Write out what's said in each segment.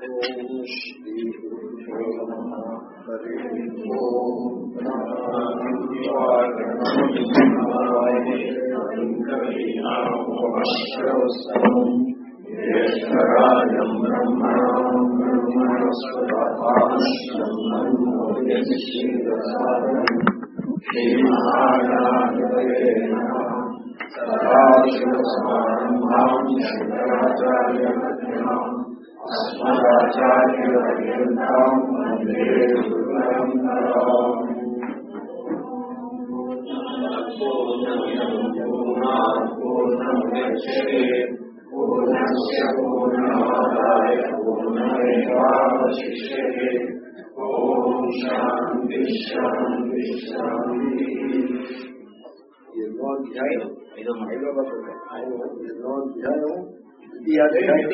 ఓం శ్రీ గురుభ్యో సదాశివసమారంభాం పూర్ణస్య పూర్ణమాదాయ పూర్ణమేవాశిష్యతే ఓం శాంతి శాంతి శాంతి ఎన్నో అధ్యాయం ఐదో ఐదో ఎన్నో అధ్యాయం ఇది అధ్యాయం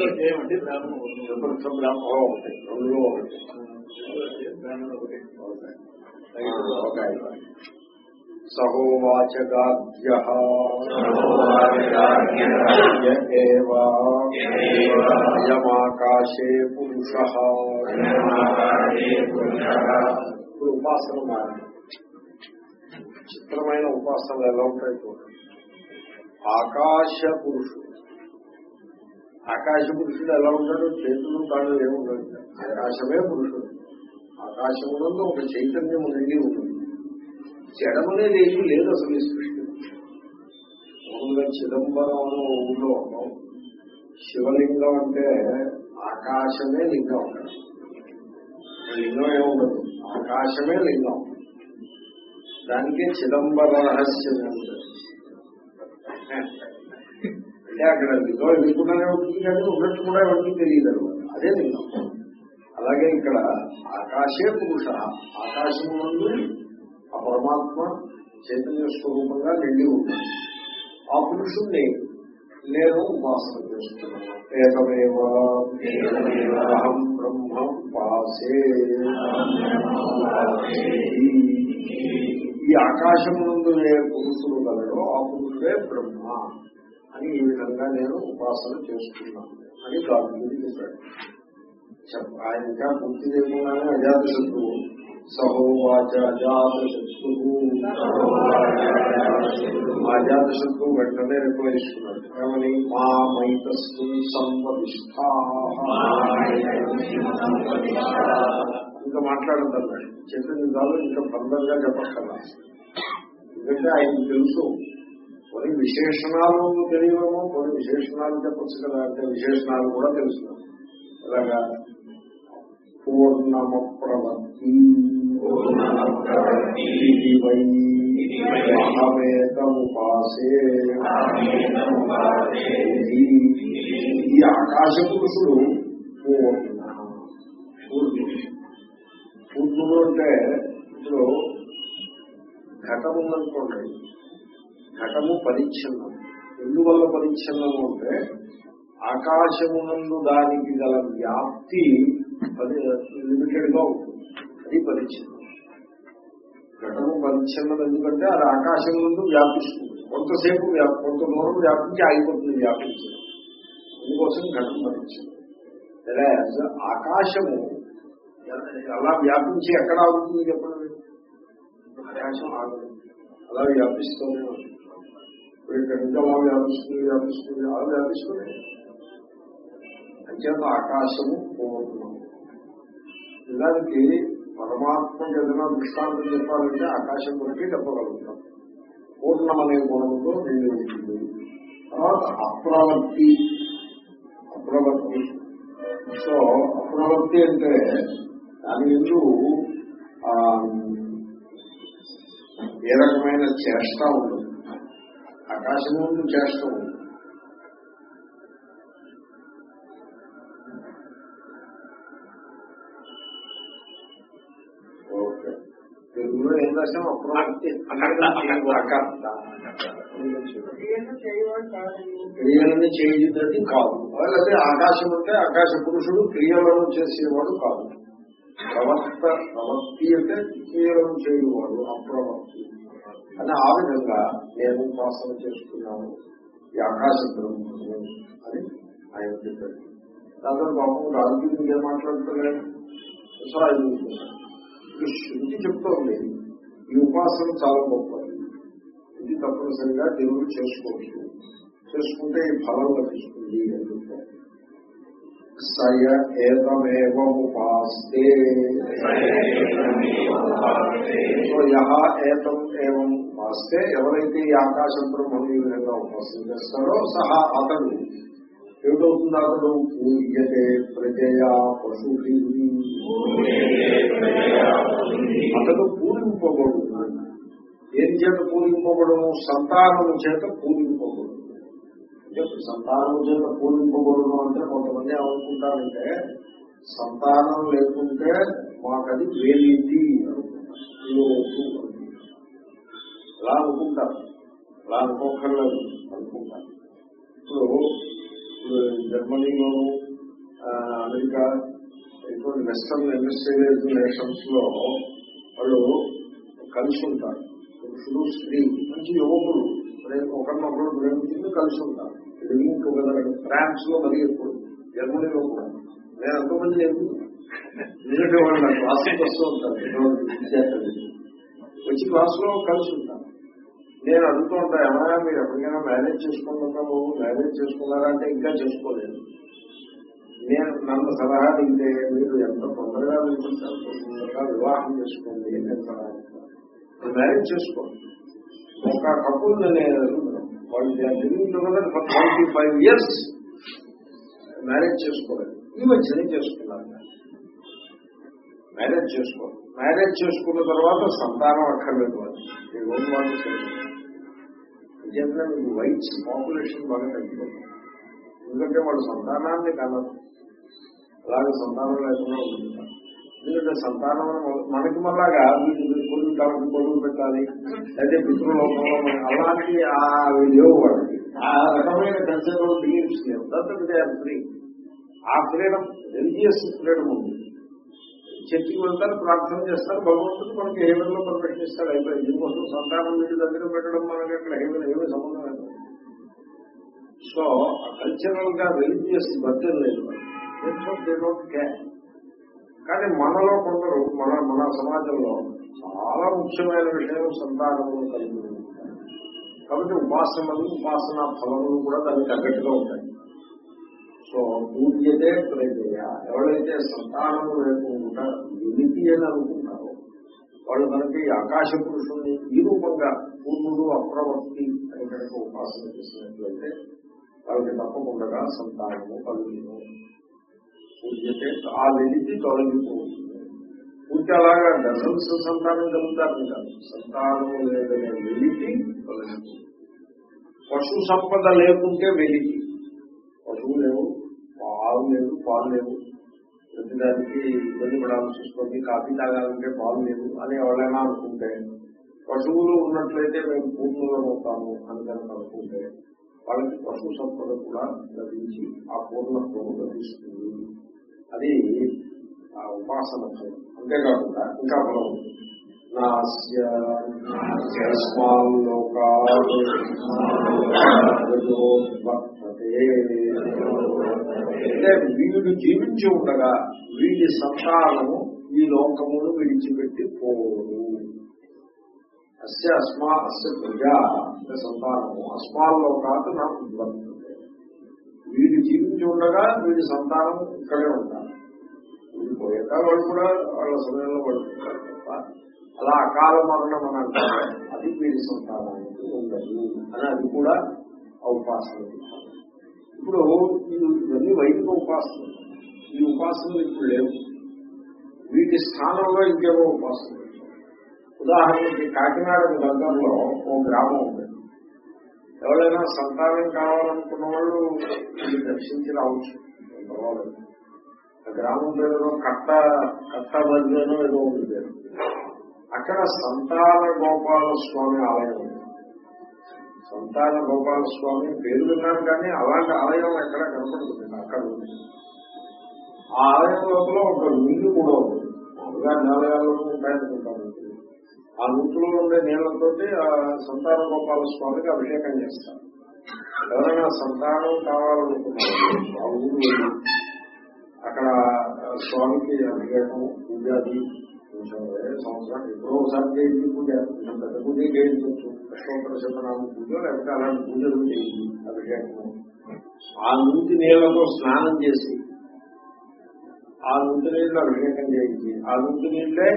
చతుర్థ బ్రాహ్మణం ఒకటి రెండులో ఒకటి ఒక సహోవాచగాద్య అయమాకాశే పురుష ఇప్పుడు ఉపాసన మారి చిత్రమైన ఉపాసనలు ఎలా ఉంటాయి చూడండి ఆకాశ పురుషుడు ఆకాశ పురుషుడు ఎలా ఉంటాడు చేతులు కాళ్ళు ఏముండదు ఆకాశమే పురుషుడు. ఆకాశమునందు ఒక చైతన్యం నిండి ఉంటుంది. జడమనేది ఏమీ లేదు అసలు ఈ సృష్టి. మామూలుగా చిదంబరం అనే ఊళ్ళో శివలింగం అంటే ఆకాశమే లింగం. అక్కడ లింగం ఏముండదు ఆకాశమే లింగం. దానికే చిదంబర రహస్యం అంటే అక్కడ నిజం ఎదుర్కొనే ఉంటుంది కానీ ఉన్నట్టు కూడా ఎవరికి తెలియదు అనమాట. అదే నిజం. అలాగే ఇక్కడ ఆకాశే పురుష ఆకాశం నుండి ఆ పరమాత్మ చైతన్య స్వరూపంగా నిండి ఉన్నాడు. ఆ పురుషుణ్ణి నేను ఉపాసన చేస్తున్నాను. ఏకమేవ బ్రహ్మ ఉపాసే ఈ ఆకాశం నుండి ఏ పురుషుడు గలడో ఆ పురుషుడే బ్రహ్మ. అని ఈ విధంగా నేను ఉపాసన చేస్తున్నాను. అని గాంధీ చెప్పాడు చెప్ప- ఆయన ఇంకా పూర్తి చేయకుండానే అజాత శత్రువు సహోవాచ అజాత శత్రువు అజాత శత్రువు వెంటనే రిప్లై ఇస్తున్నాడు ఏమని మా మైతస్సు సంపదిష్టా ఇంకా మాట్లాడద్దన్నాడు. చెప్పింది కాదు ఇంకా బంధంగా చెప్పక్కర్లా. ఎందుకంటే ఆయనకు తెలుసు. కొన్ని విశేషణాలు తెలియవేమో కొన్ని విశేషణాలు చెప్పచ్చు కదా అంటే విశేషణాలు కూడా తెలుసు. ఎలాగా పూర్ణమ ప్రవర్తి ఈ ఆకాశ పురుషుడు పూర్ణ. పూర్ణుడు. పూర్ణుడు అంటే ఇప్పుడు ఘటము ఉందనుకోండి ఘటము పరిచ్ఛిన్నం. ఎందువల్ల పరిచ్ఛిన్నము అంటే ఆకాశమునందు దానికి గల వ్యాప్తి లిమిటెడ్గా ఉంటుంది. అది పరిచ్ఛిన్నం. ఘటము పరిచ్ఛిన్నం ఎందుకంటే అది ఆకాశం నుండి వ్యాపిస్తుంది. కొంతసేపు వ్యాప్- కొంత దూరం వ్యాపించి ఆగిపోతుంది వ్యాపించడం అందుకోసం ఘటం పరిచ్ఛిన్నం. ఆకాశము అలా వ్యాపించి ఎక్కడ ఆగుతుంది చెప్పండి? ఆకాశం ఆగుతుంది అలా వ్యాపిస్తూనే ఉంటుంది. ఇప్పుడు ఇక్కడ నుంచి అలా వ్యాపిస్తుంది వ్యాపిస్తుంది అలా వ్యాపిస్తుంది అంచేత ఆకాశము పూర్ణం. నిజానికి పరమాత్మకి ఏదైనా దృష్టాంతం చెప్పాలంటే ఆకాశం గురించి చెప్పగలుగుతాం. పూర్ణం అనే గుణంతో నిండి ఉంటుంది. తర్వాత అప్రవర్తి. అప్రవర్తి. సో అప్రవర్తి అంటే దాని ఎందు ఏ రకమైన చేష్ట ఉంటుంది. ఆకాశం ముందు ఉంటుంది ఓకే. తెలుగులో ఏం అకర్త క్రియలను చేయున్నది కాదు. అలాగే ఆకాశం అంటే ఆకాశ పురుషుడు క్రియలను చేసేవాడు కాదు. ప్రవర్త ప్రవర్తి అంటే క్రియలను చేయువాడు అప్రవర్తి. అని ఆ విధంగా నేను ఉపాసన చేసుకున్నాను. ఈ ఆకాశ బ్రహ్మను అని ఆయన చెప్పాడు. దాంతో పాపం రాజకీయ ఇంకేం మాట్లాడుతున్నాడు. సో శృతి చెప్తోంది. ఈ ఉపాసన చాలా గొప్పది. ఇది తప్పనిసరిగా దేవుడు చేసుకోవచ్చు. చేసుకుంటే ఈ ఫలం లభిస్తుంది అని చెప్తారు సయ ఏతమేవముపాస్తే సో యహ ఏతం ఏవం ఉపాస్తే ఎవరైతే ఈ ఆకాశ బ్రహ్మను ఈ విధంగా ఉపాసన చేస్తారో సహా అతడు. ఏమిటవుతుంది అతడు? పూజ్యతే ప్రజయా పశు అతడు పూజింపబడు ఏం చేత పూజింపబడును? సంతానము చేత పూజింపబడు అంటే సంతానము చేత పూజింపబడును అంటే కొంతమంది ఏమనుకుంటారంటే సంతానం లేకుంటే మాకది వేలింది అనుకుంటారు. అలా అనుకుంటారు. అలా అనుకోకర్లేదు అనుకుంటారు. ఇప్పుడు ఇప్పుడు జర్మనీలోను అమెరికా ఇటువంటి వెస్టర్న్ ఇండస్ట్రియలైజ్ నేషన్స్లో వాళ్ళు కలిసి ఉంటారు పురుషుడు స్త్రీ మంచి యువకులు ప్రేమ ఒకరినొకరు ప్రేమించింది కలిసి ఉంటారు లివింగ్ టుగెదర్ ఫ్రాన్స్లో మరీ జర్మనీలో కూడా. నేను ఎంతో మంది లేదు ఎందుకంటే వాళ్ళు నా క్లాసులకు వస్తూ ఉంటారు ఎటువంటి విద్యార్థులు. వచ్చి క్లాసులో కలిసి ఉంటారు నేను అడుగుతూ ఉంటాను ఏమైనా మీరు ఎప్పటికైనా మేనేజ్ చేసుకుంటున్నాము మేనేజ్ చేసుకున్నారా? అంటే ఇంకా చేసుకోలేదు. నేను నన్ను సలహా అడిగితే మీరు ఎంత తొందరగా వెళ్తుంటారు తొందరగా వివాహం చేసుకోండి నేను సలహా ఇస్తాను. మేనేజ్ చేసుకోండి. ఒక కపుల్ నేను వాళ్ళు living together for twenty five years marriage చేసుకోలేదు. ఈ మధ్యనే చేసుకున్నారు. మ్యారేజ్ చేసుకో మ్యారేజ్ చేసుకున్న తర్వాత సంతానం అక్కర్లేదు వాళ్ళు ఈ వాళ్ళు నిజంగా మీకు వైట్స్ పాపులేషన్ బాగా తగ్గిపోతుంది ఎందుకంటే వాళ్ళు సంతానాన్ని కలరు అలాగే సంతానం లేకుండా ఉంటున్నారు. ఎందుకంటే సంతానం మనకి మళ్ళాగా వీళ్ళు కొడుకు తనకు కొడుకు పెట్టాలి. అయితే పితృలోకంలో అలాంటి ఆ లేవు వాళ్ళకి. ఆ రకమైన కన్సెప్ట్ బిలీఫ్స్ లేవు. దాంతో ఫ్రీ ఆ ఫ్రీడమ్ రిలీజియస్ ఫ్రీడమ్ ఉంది. చర్చికి వెళ్తారు ప్రార్థన చేస్తారు భగవంతుడు మనకి హేవెన్లో పర్మిషన్ ఇస్తాడు అయిపోయి దీనికోసం సంతానం వీటి దగ్గర పెట్టడం మనకి అక్కడ హేవెన్ ఏమీ సంబంధం లేదు. సో కల్చరల్గా రిలీజియస్ బద్దలు లేదు దే డోంట్ కేర్ కానీ మనలో కొందరు మన మన సమాజంలో చాలా ముఖ్యమైన విషయం సంతానము కలిగి కాబట్టి ఉపాసనలు ఉపాసన ఫలములు కూడా దానికి తగ్గట్టుగా ఉంటాయి. సో పూజ్యతే ప్రజయ ఎవరైతే సంతానము లేకుండా ఎలిపి అని అనుకుంటారో వాళ్ళు మనకి ఆకాశ పురుషుణ్ణి ఈ రూపంగా పూర్ణుడు అప్రవర్తి అని కనుక ఉపాసన చేసినట్లయితే వాళ్ళకి తప్పకుండా సంతానము కలుగుతుంది పూజ్యతే ఆ వెలితి తొలగిపోతుంది పూర్తి అలాగా డజన్స్ సంతానం కలుగుతారని కాదు సంతానము లేదనే వెలితి తొలగిపోతుంది పశు సంపద లేకుంటే వెలితి పశువు లేవు పాలు లేవు పాలు లేవు ప్రతిదానికి ఇబ్బంది పడాల్సి వస్తుంది కాఫీ తాగాలంటే పాలు లేవు అని ఎవరైనా అనుకుంటే పశువులు ఉన్నట్లయితే మేము పూర్ణులం అవుతాము అని కనుక అనుకుంటే వాళ్ళకి పశు సంపద కూడా లభించి ఆ పూర్ణత్వం లభిస్తుంది అది ఆ ఉపాసన ఫలం అంతేకాకుండా ఇంకా మనం అంటే వీడు జీవించి ఉండగా వీడి సంతానము ఈ లోకమును విడిచిపెట్టి పోదు. అస్య అస్మా అస్య ప్రజా సంతానము. అస్మాల్లోకాత్ నాకు వీడు జీవించి ఉండగా వీడి సంతానం ఇక్కడే ఉంటారు వీడు పోయాక వాళ్ళు కూడా వాళ్ళ సమయంలో పడుతుంటారు తప్ప అలా అకాల మరణం అని అంటారు. అది వీడి సంతానానికి ఉండదు అని అది కూడా ఆ ఉపాసన ఇప్పుడు ఇవన్నీ వైదిక ఉపాసన ఈ ఉపాసనలు ఇప్పుడు లేవు. వీటి స్థానంలో ఇంకేవో ఉపాసన ఉదాహరణకి కాకినాడ దగ్గరలో ఓ గ్రామం ఎవరైనా సంతానం కావాలనుకున్న వాళ్ళు ఇది దర్శించి రావచ్చు పర్వాలేదు ఆ గ్రామం పేరులో కట్ట కట్ట బదిలేనో ఏదో ఉంది అక్కడ సంతాన గోపాల స్వామి ఆలయం ఉంది. సంతాన గోపాల స్వామి పేరు విన్నాను కానీ అలాంటి ఆలయం ఎక్కడ కనపడుతుంది అక్కడ ఉంది. ఆ ఆలయం లోపల ఒక మిల్లు కూడా ఉంది. మామూలుగా ఉంటాయనుకుంటాను ఆ నూతులో ఉండే నీళ్ళతో ఆ సంతాన గోపాల స్వామికి అభిషేకం చేస్తారు. ఎవరైనా సంతానం కావాలనుకున్నారు ఆ ఊరు వెళ్ళి స్వామికి అభిషేకం పూజాది సంవత్సరానికి ఎప్పుడో ఒకసారి చేయించి పూజ పెద్ద పూజ చేయించవచ్చు. అష్టోత్తర శతనామ పూజ లేకపోతే అలాంటి పూజలు చేయించి అభిషేకము. ఆ నూతి నీళ్ళతో స్నానం చేసి ఆ నూతి నీళ్ళు అభిషేకం చేయించి ఆ నూతి నీళ్ళే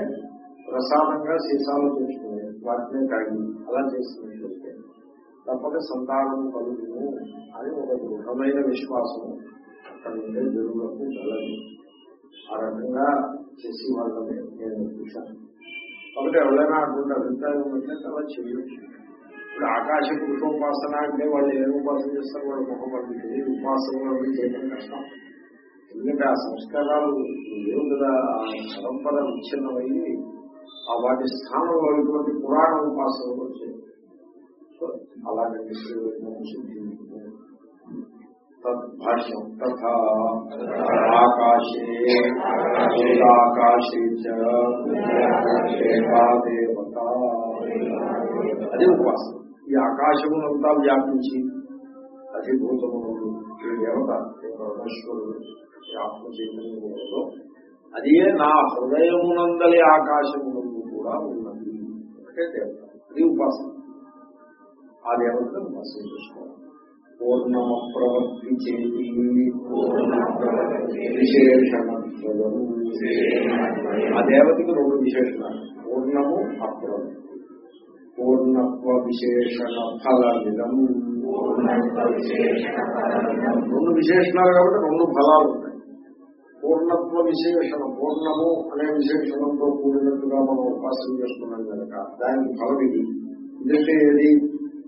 ప్రసాదంగా సీసాలు తెచ్చుకుని వాటిని కాగి అలా చేస్తున్నట్లయితే తప్పక సంతానం కలుగును అని ఒక దృఢమైన విశ్వాసం అక్కడ ఉండే జరుగులకు కలదు. ఆ రకంగా చేసి వాళ్ళని నేను చూశాను. కాబట్టి ఎవరైనా అటువంటి అభిప్రాయం ఉంటే అలా చేయొచ్చు. ఇప్పుడు ఆకాశ పురుషోపాసన అంటే వాళ్ళు ఏం ఉపాసన చేస్తారు? వాళ్ళ ముఖం వాళ్ళకి తెలియదు ఉపాసనలు అవి చేయడం కష్టం. ఎందుకంటే ఆ సంస్కారాలు లేవు కదా ఆ పరంపర విచ్ఛిన్నమయ్యి వాటి స్థానంలో ఇటువంటి పురాణ ఉపాసనలు వచ్చాయి సో అలాగే తద్భాష్యం తథా ఆకాశే దేవత అది ఉపాసన ఈ ఆకాశమునంతా వ్యాపించి అధిభూతములు దేవత ఈ పరమేశ్వరుడు ఆత్మ చైతన్యంలో అదే నా హృదయమునందలి ఆకాశమునందు కూడా ఉన్నది. దేవత. అది ఉపాసన. ఆ దేవతను ఉపాసన చేసుకోవాలి. చేతి. ఆ దేవతకి రెండు విశేషణాలు. పూర్ణము అప్రవృత్తి. పూర్ణత్వ విశేషణ ఫలమిదం రెండు విశేషణాలు కాబట్టి రెండు ఫలాలు ఉంటాయి. పూర్ణత్వ విశేషణ పూర్ణము అనే విశేషణంతో కూడినట్టుగా మనం ఉపాసన చేస్తున్నాం కనుక దానికి ఫలం ఇది ఇదంటే ఏది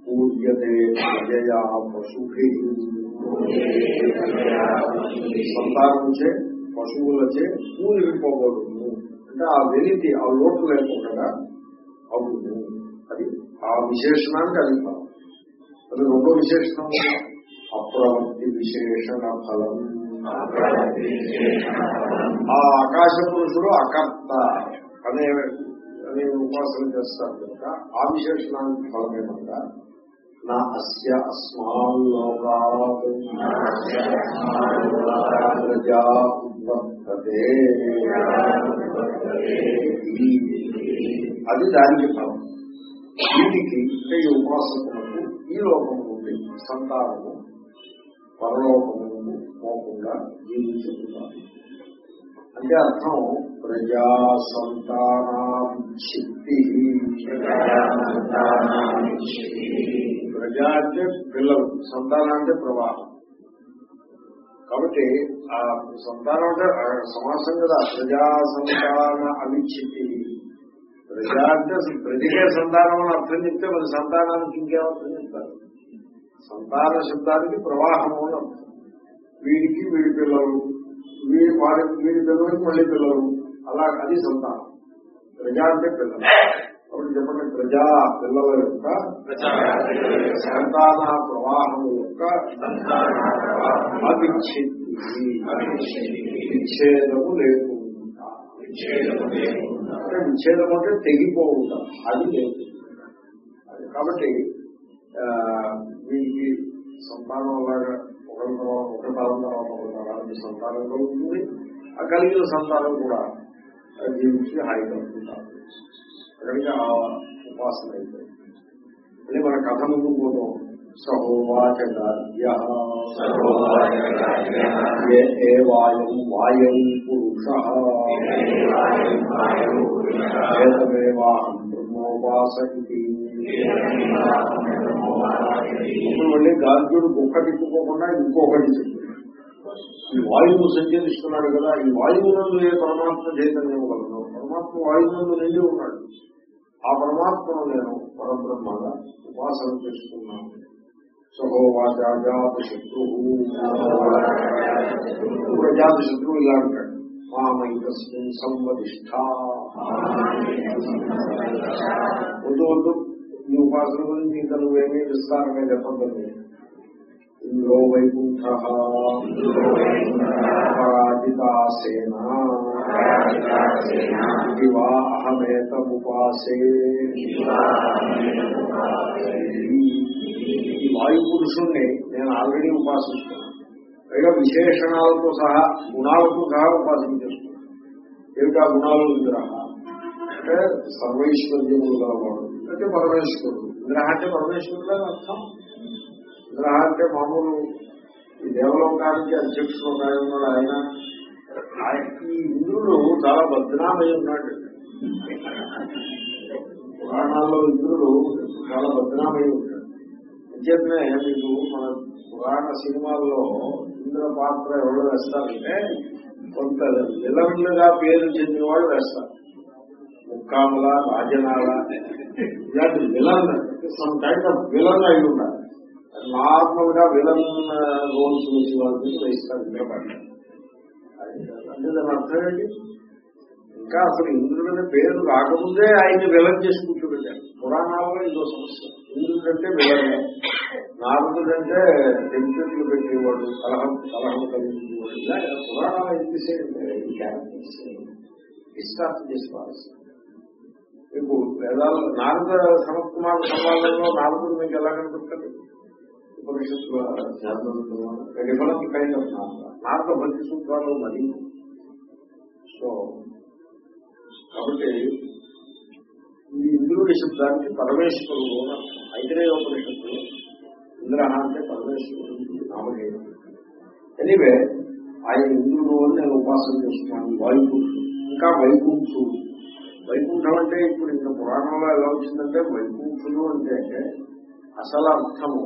పూజ్యతే ప్రజయా పశుభి సంతానంచే పశువులచే పూజింపబడును అంటే ఆ వెలితి ఆ లోటు లేకుండా అవును అది ఆ విశేషణానికి అది ఫలం అది రెండో విశేషణం అప్రవృత్తి విశేషణ ఫలం ఆ ఆకాశ పురుషుడు అకర్త అనే అనే ఉపాసన చేస్తారు కనుక ఆ విశేషణానికి ఫలమేమంగా నా అస్య అస్మాల్లోకాత్ ప్రజా అది దానికి ఫలం. వీటికి అంటే ఈ ఉపాసకులకు ఈ లోకం నుండి సంతానము పరలోకము పోకుండా జీవించుతున్నారు అంటే అర్థం ప్రజా సంతానాభిక్షిప్తి ప్రజా అంటే పిల్లలు సంతానం అంటే ప్రవాహం. కాబట్టి ఆ సంతానం అంటే సమాసం కదా ప్రజా సంతాన అవిచ్ఛితి ప్రజా అంటే ప్రజకే సంతానం అని అర్థం చెప్తే మరి సంతానానికి ఇంకేమర్థం చెప్తారు? సంతాన శబ్దానికి ప్రవాహము అని అర్థం. వీడికి వీడి పిల్లలు వీడి వాడి వీడి పిల్లలకి మళ్ళీ పిల్లలు. అలా అది సంతానం. ప్రజా అంటే పిల్లలు. కాబట్టి చెప్పండి ప్రజా పిల్లల యొక్క సంతాన ప్రవాహం యొక్క అవిచ్ఛిత్తి విచ్ఛేదము లేకుండా. అంటే విచ్ఛేదం అంటే తెగిపోవుట అది లేదు. కాబట్టి వీరికి సంతానం లాగా ఒకరి తర్వాత ఒక కాలం తర్వాత ఒక తరానికి సంతానం కలుగుతుంది ఆ కలిగిన సంతానం కూడా జీవించి హాయి ఉంటారు అక్కడికి ఆ ఉపాసన అయిపోయింది మళ్ళీ మన కథ ముందు పోతాం సహోవాచకార్య ఏ వాయం వాయం పురుష ఇప్పుడు మళ్ళీ గార్గ్యుడు కుక్క తిప్పుకోకుండా ఇంకొకటి చెప్తున్నాడు ఈ వాయువు సంచరిస్తున్నాడు కదా ఈ వాయువునందు ఏ పరమాత్మ చైతన్యం కలదు పరమాత్మ వాయువునందు నిండి ఉన్నాడు. ఆ పరమాత్మను నేను పరబ్రహ్మగా ఉపాసన చేస్తున్నాను. సహోవాచాజాత శత్రు ప్రజాత శత్రువు ఇలా అంటాడు మామైతస్మిన్ సంవదిష్ట వద్దు వద్దు. ఈ ఉపాసన గురించి ఇంకా నువ్వేమీ విస్తారంగా చెప్పండి ఇంద్రో వైకుంఠ పరాజితాసేన. ఇవా అహమేతముపాసే ఈ వాయు పురుషుణ్ణి నేను ఆల్రెడీ ఉపాసిస్తున్నాను. పైగా విశేషణాలతో సహా గుణాలతో సహా ఉపాసన చేస్తున్నారు ఏమిటా గుణాలు విగ్రహ అంటే సర్వైశ్వర్యములు గలవాడు. అంటే పరమేశ్వరుడు. విగ్రహ అంటే పరమేశ్వరుడు అని అర్థం? విగ్రహ అంటే మామూలు ఈ దేవలోకానికి అధ్యక్షుడు ఒక ఆయన. ఉన్నాడు ఆయన ఆయన ఈ ఇంద్రుడు చాలా బద్నామై ఉన్నాడు. పురాణాల్లో ఇంద్రుడు చాలా బద్నామై ఉంటాడు అంచేతనే మీకు మన పురాణ సినిమాల్లో ఇంద్ర పాత్ర ఎవరు వేస్తారంటే కొంత విలన్లుగా పేరు చెందిన వాళ్ళు వేస్తారు. ముక్కామల రాజనాల ఇలాంటి villain some kind of villain అయి ఉండాలి. నార్మల్గా విలన్ రోల్స్ వేసి వాళ్ళని వేస్తారు ఇంకా పడ్డారు అంటే దాని అర్థం ఏంటి? ఇంకా అసలు ఇంద్రుడనే పేరు రాకముందే ఆయన విలన్ చేసి కూర్చోబెట్టారు పురాణాల్లో ఇదో సమస్య. ఇంద్రుడంటే విలనే నారదుడంటే దెంతులు పెట్టేవాడు కలహం కలహం కలిగించేవాడు ఇలా పురాణాలు ఏం చేసేయంటే ఈ క్యారెక్టర్స్ డిస్టార్ట్ చేసుకోవాల్సింది మీకు వేదాలు నారద సనత్కుమార్ సంవాదంలో నారదుడు మీకు ఎలా కనిపిస్తుంది ఉపనిషత్తుల డిఫరెంట్ కైండ్ ఆఫ్ నారద భక్తి సూత్రాలు మరి. సో కాబట్టి ఈ ఇంద్రుడి శబ్దానికి పరమేశ్వరుడు. ఐతరేయ ఉపనిషత్తులు ఇంద్ర అంటే పరమేశ్వరుడు నామధేయం. ఎనీవే ఆయన ఇంద్రుడు అని నేను ఉపాసన చేస్తున్నాను. వాయుపురుషుడు. ఇంకా వైకుంఠుడు. వైకుంఠం అంటే ఇప్పుడు ఇంత పురాణంలో ఎలా వచ్చిందంటే వైకుంఠుడు అంటే అసలు అర్థము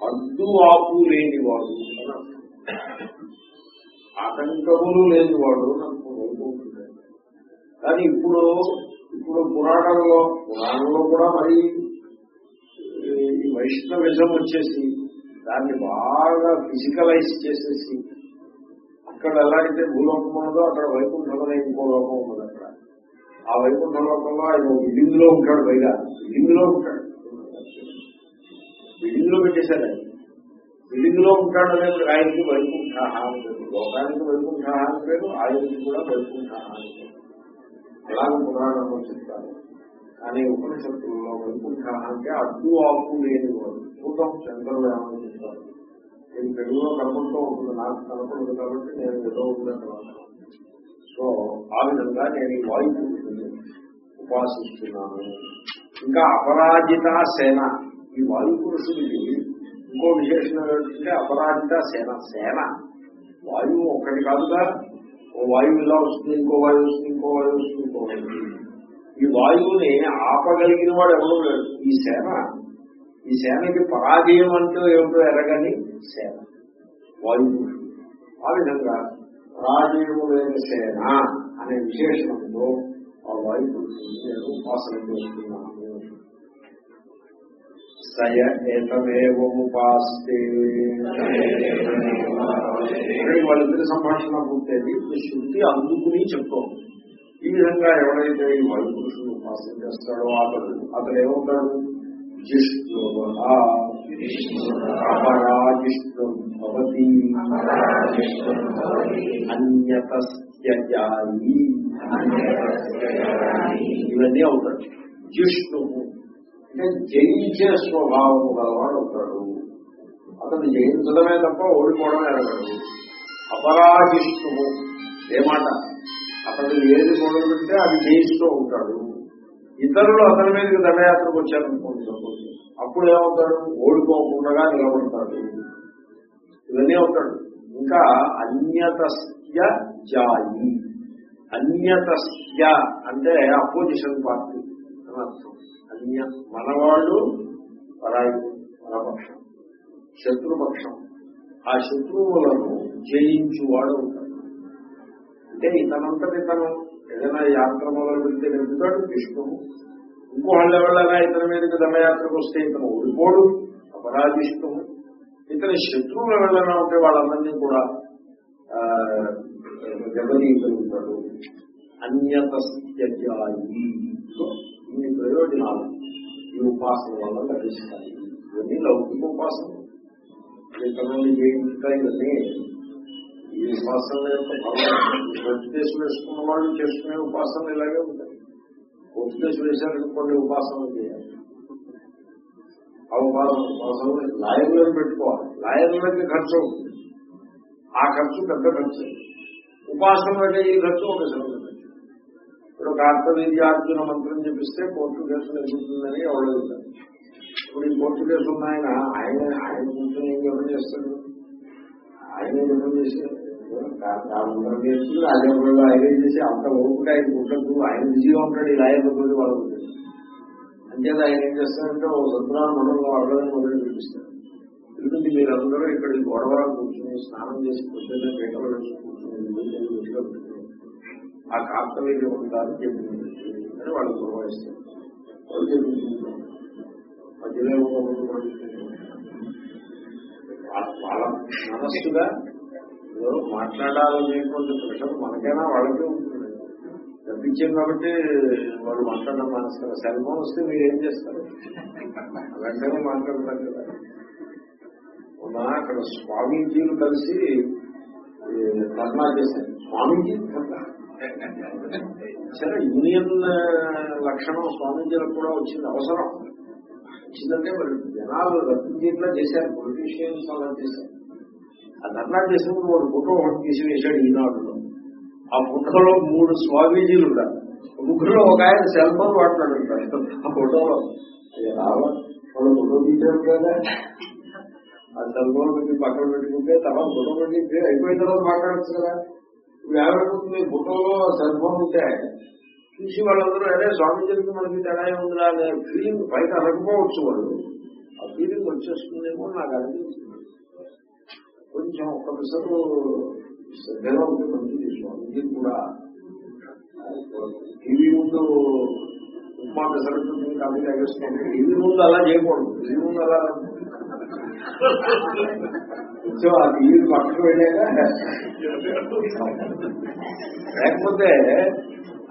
అడ్డు ఆపు లేనివాడు అని అర్థం. ఆటంకములు లేనివాడు నాకు వైకుంఠుడు కానీ ఇప్పుడు ఇప్పుడు పురాణంలో పురాణంలో కూడా మరి ఈ వైష్ణవిజం వచ్చేసి దాన్ని బాగా ఫిజికలైజ్ చేసేసి అక్కడ ఎలాగైతే భూలోకం ఉన్నదో అక్కడ వైకుంఠం అనే ఇంకో లోకం ఉన్నది ఆ వైకుంఠ లోకంలో ఆయన బిల్డింగ్లో ఉంటాడు పైగా. బిల్డింగ్లో ఉంటాడు. బిల్డింగ్లో పెట్టేశారు ఆయన. బిల్డింగ్లో ఉంటాడు అనేది ఆయనకి వైకుంఠ అని పేరు. లోకానికి వైకుంఠ అని పేరు ఆయనకి కూడా వైకుంఠ అని పేరు. అలాగే పురాణంలో చెప్తారు. కానీ ఉపనిషత్తుల్లో వైకుంఠ అంటే అడ్డు ఆకు లేని వాడు. చూద్దాం శంకరులు ఏమని చెప్తారు. నేను తెలుగులో కనపడుతూ ఉంటుంది నాకు కనపడదు కాబట్టి నేను ఏదో ఉందని సో ఆ విధంగా నేను ఈ వాయు ఉపాసిస్తున్నాను ఇంకా అపరాజిత సేన ఈ వాయు పురుషుడికి ఇంకో విశేషణం ఏంటంటే అపరాజిత సేన సేన. వాయువు ఒక్కటి కాదుగా ఓ వాయువు ఇలా వస్తుంది ఇంకో వాయువు వస్తుంది ఇంకో వాయువు వస్తుంది ఇంకో వాయువు ఈ వాయువుని ఆపగలిగిన వాడు ఎవరు లేడు? ఈ సేన. ఈ సేనకి పరాజయం అంటూ ఏమిటో ఎరగని సేన వాయువు ఆ విధంగా పరాజయము లేని సేన అనే విశేషణంలో ఆ వాయువు నేను ఉపాసన చేస్తున్నాను సయ ఏతమేవముపాస్తే వాళ్ళిద్దరి సంభాషణ పూర్తయింది శృతి అందుకుని చెప్తోంది. ఈ విధంగా ఎవరైతే ఈ వాయు పురుషుడు ఉపాసన చేస్తాడో అతడు అతడు ఏమవుతాడు? జిష్ణు అపరాజిష్ణు భవతి ఇవన్నీ అవుతాడు జిష్ణువు అంటే జయించే స్వభావం గలవాడు అవుతాడు అతను జయించడమే తప్ప ఓడిపోవడం ఎరగడు అపరాజిష్ణువు ఏమాట అతను ఏది మొదలుపెడితే అది జయిస్తూ ఉంటాడు. ఇతరులు అతని మీదకి దండయాత్రకు వచ్చారనుకోండి అప్పుడు ఏమవుతాడు? ఓడిపోకుండా నిలబడతాడు. ఇవన్నీ అవుతాడు. ఇంకా అన్యతస్య జాయి. అన్యతస్య అంటే అపోజిషన్ పార్టీ అని అర్థం. అన్య మనవాళ్ళు పరాయి పరపక్షం శత్రుపక్షం. ఆ శత్రువులను జయించువాడు ఉంటాడు. అంటే ఇతనంతటి ఇతను ఏదైనా యాత్ర మొదలు పెడితే వెళ్తాడు విష్ణువు ఇంకో వాళ్ళు ఎవరైనా ఇతని మీదకి దండయాత్రకు వస్తే ఇతను ఓడిపోడు అపరాధిష్ణువు ఇతని శత్రువులు ఎవరైనా ఉంటే వాళ్ళందరినీ కూడా దెబ్బతీయగలుగుతాడు. అన్యతస్త్యాయి ఇన్ని ప్రయోజనాలు ఈ ఉపాసన వల్ల లభిస్తాయి. ఇవన్నీ లౌకిక ఉపాసన ఇతరులు జయించుతా ఇవన్నీ. ఈ ఉపాసన యొక్క భావం వేసుకున్న వాళ్ళు చేసుకునే ఉపాసన ఇలాగే ఉంటాయి. ఉద్దేశం వేశారనుకోండి ఉపాసన చేయాలి. ఆ ఉపాసన ఉపాసన లాయర్లను పెట్టుకోవాలి. లాయర్లకి ఖర్చు అవుతుంది. ఆ ఖర్చు పెద్ద ఖర్చు. ఉపాసనలకి ఈ ఖర్చు ఒక చిన్న ఖర్చు. ఇప్పుడు కార్తవీర్యార్జున మంత్రం చెప్పిస్తే కోర్టు కేసులు ఎదుగుతుందని ఎవరు ఇప్పుడు ఈ కోర్టు కేసు ఉన్నాయన ఆయన ఆయన కూర్చొని ఏం జపం చేస్తాడు? ఆయన జపం చేశారు మంత్రం చేస్తుంది అదే ఆయన చేసి అంత ఓపుగా ఆయన ఉండదు ఆయన బిజీగా ఉంటాడు ఈ లాయర్లతో వాళ్ళు అంచేత ఆయన ఏం చేస్తారంటే ఓ సత్రాలు మొదలు అడగదని మొదలు పిలిపిస్తారు ఎందుకంటే మీరందరూ ఇక్కడ ఈ గొడవ కూర్చుని స్నానం చేసి పొద్దున్న పీటలు వేసి కూర్చుని ఆ కార్తవీర్యం ఉంటారు చెప్పింది అని వాళ్ళు పురమాయిస్తారు వాళ్ళు చెప్పింది మధ్యలో వాళ్ళ మనస్సుగా ఏదో మాట్లాడాలనేటువంటి ప్రెషర్ మనకైనా వాళ్ళకే ఉంటుంది. తప్పించాం కాబట్టి వాళ్ళు మాట్లాడడం మానేస్తారు. సెల్ ఫోన్ వస్తే మీరు ఏం చేస్తారు? వెంటనే మాట్లాడతారు కదా. ఉన్నా అక్కడ స్వామీజీలు కలిసి ధర్నా చేశారు. స్వామీజీ ధర్నా? సరే యూనియన్ లక్షణం స్వామీజీలకు కూడా వచ్చింది. అవసరం. వచ్చిందంటే మరి జనాలు రద్దు చేశారు. పొలిటీషియన్స్ అలా చేశారు. ఆ ధర్నా చేసినప్పుడు వాడు ఫోటో ఒకటి తీసి వేశాడు ఈనాడులో ఆ ఫోటోలో మూడు స్వామీజీలు ఉన్నారు ముగ్గురులో ఒక ఆయన సెల్ ఫోన్ మాట్లాడుంటాడు ఆ ఫోటోలో వాళ్ళు ఫోటో తీసారు కదా. ఆ సెల్ ఫోన్ పెట్టి పక్కన పెట్టుకుంటే తర్వాత ఫోటో పెట్టి అయిపోయిన తర్వాత మాట్లాడచ్చు కదా. ఇప్పుడు ఏమైపోతుంది ఫోటోలో సెల్ ఫోన్ ఉంటే చూసి వాళ్ళందరూ అదే స్వామీజీలకి మనకి తేడా ఉందిరా అనే ఫీలింగ్ బయట అనకపోవచ్చు వాళ్ళు ఆ ఫీలింగ్ వచ్చేస్తుందేమో నాకు అనిపించింది కొంచెం ఒక పిసరు శ్రద్ధగా ఉంటే మంచిది ఇది కూడా టీవీ ముందు ఉప్మా పెసరట్టు కాఫీ తాగేస్తున్నాం టీవీ ముందు అలా చేయకూడదు. టీవీ ముందు అలా సో ఆ టీవీ పక్కకు వెళ్ళాక లేకపోతే